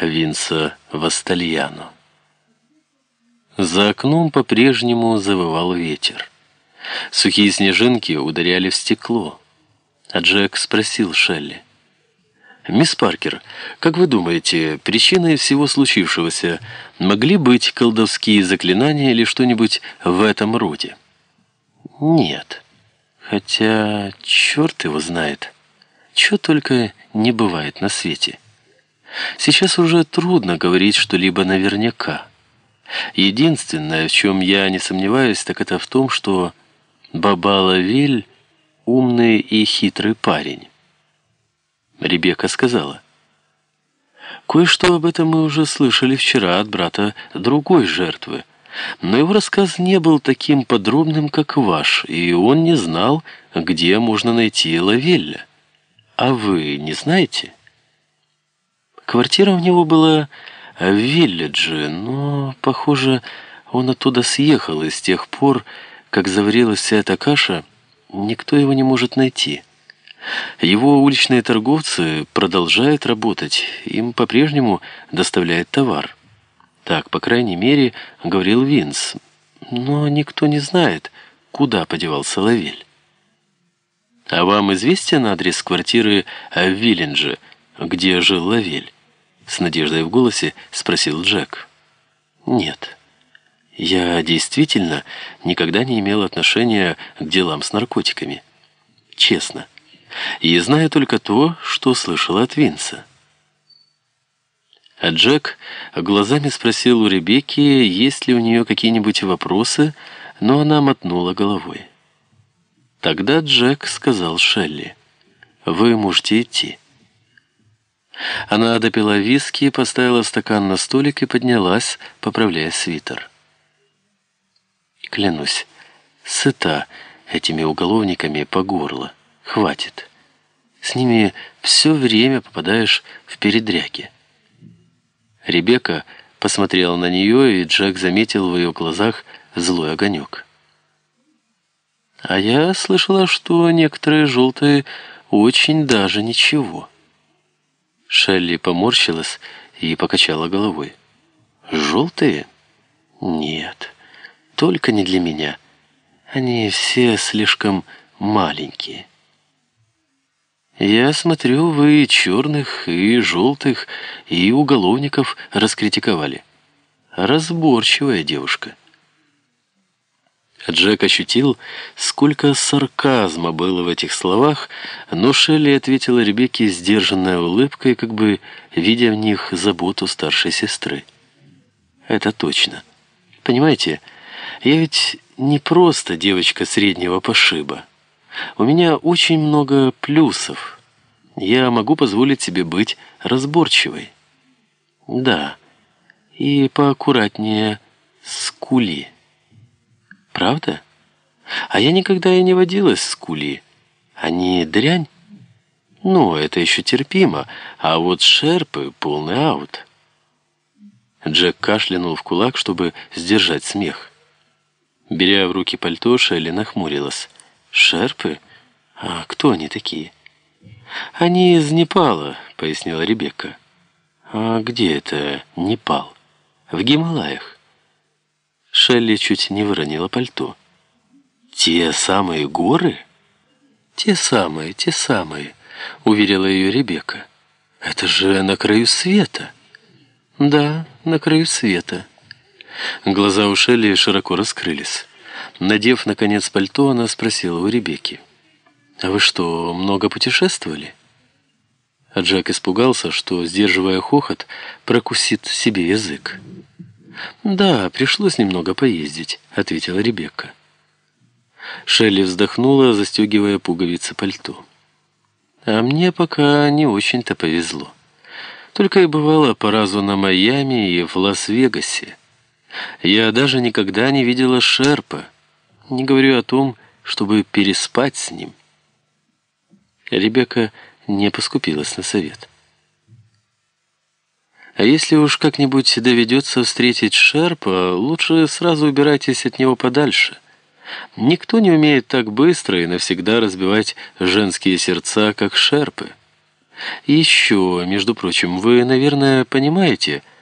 Винса Вастальяно. За окном по-прежнему завывал ветер. Сухие снежинки ударяли в стекло. А Джек спросил Шелли. «Мисс Паркер, как вы думаете, причиной всего случившегося могли быть колдовские заклинания или что-нибудь в этом роде?» «Нет. Хотя, черт его знает. Чего только не бывает на свете. Сейчас уже трудно говорить что-либо наверняка. Единственное, в чем я не сомневаюсь, так это в том, что Бабала-Виль умный и хитрый парень. Ребекка сказала. Кое-что об этом мы уже слышали вчера от брата другой жертвы, но его рассказ не был таким подробным, как ваш, и он не знал, где можно найти Лавелля. А вы не знаете? Квартира у него была в Вилледже, но, похоже, он оттуда съехал, и с тех пор, как заварилась вся эта каша, никто его не может найти. Его уличные торговцы продолжают работать, им по-прежнему доставляют товар. Так, по крайней мере, говорил Винс. Но никто не знает, куда подевался Лавель. «А вам известен адрес квартиры в Виллендже, где жил Лавель?» С надеждой в голосе спросил Джек. «Нет». Я действительно никогда не имел отношения к делам с наркотиками. Честно. И знаю только то, что слышал от Винса. А Джек глазами спросил у Ребекки, есть ли у нее какие-нибудь вопросы, но она мотнула головой. Тогда Джек сказал Шелли, «Вы можете идти». Она допила виски, поставила стакан на столик и поднялась, поправляя свитер. Клянусь, сыта этими уголовниками по горло. Хватит. С ними все время попадаешь в передряги. Ребекка посмотрела на нее, и Джек заметил в ее глазах злой огонек. А я слышала, что некоторые желтые очень даже ничего. Шелли поморщилась и покачала головой. «Желтые? Нет». Только не для меня. Они все слишком маленькие. Я смотрю, вы черных и желтых, и уголовников раскритиковали. Разборчивая девушка. Джек ощутил, сколько сарказма было в этих словах, но Шелли ответила Ребекке сдержанной улыбкой, как бы видя в них заботу старшей сестры. «Это точно. Понимаете, я ведь не просто девочка среднего пошиба. У меня очень много плюсов. Я могу позволить себе быть разборчивой. Да, и поаккуратнее с кули. Правда? А я никогда и не водилась с кули. Они дрянь? Ну, это еще терпимо, а вот шерпы — полный аут. Джек кашлянул в кулак, чтобы сдержать смех. Беря в руки пальто, Шелли нахмурилась. «Шерпы? А кто они такие?» «Они из Непала», — пояснила Ребекка. «А где это Непал?» «В Гималаях». Шелли чуть не выронила пальто. «Те самые горы?» «Те самые, те самые», — уверила ее Ребекка. «Это же на краю света». «Да, на краю света». Глаза у Шелли широко раскрылись. Надев, наконец, пальто, она спросила у Ребекки. «А вы что, много путешествовали?» А Джек испугался, что, сдерживая хохот, прокусит себе язык. «Да, пришлось немного поездить», — ответила Ребекка. Шелли вздохнула, застегивая пуговицы пальто. «А мне пока не очень-то повезло. Только я бывала по разу на Майами и в Лас-Вегасе. Я даже никогда не видела Шерпа, не говорю о том, чтобы переспать с ним. Ребекка не поскупилась на совет. А если уж как-нибудь доведется встретить Шерпа, лучше сразу убирайтесь от него подальше. Никто не умеет так быстро и навсегда разбивать женские сердца, как Шерпы. И еще, между прочим, вы, наверное, понимаете,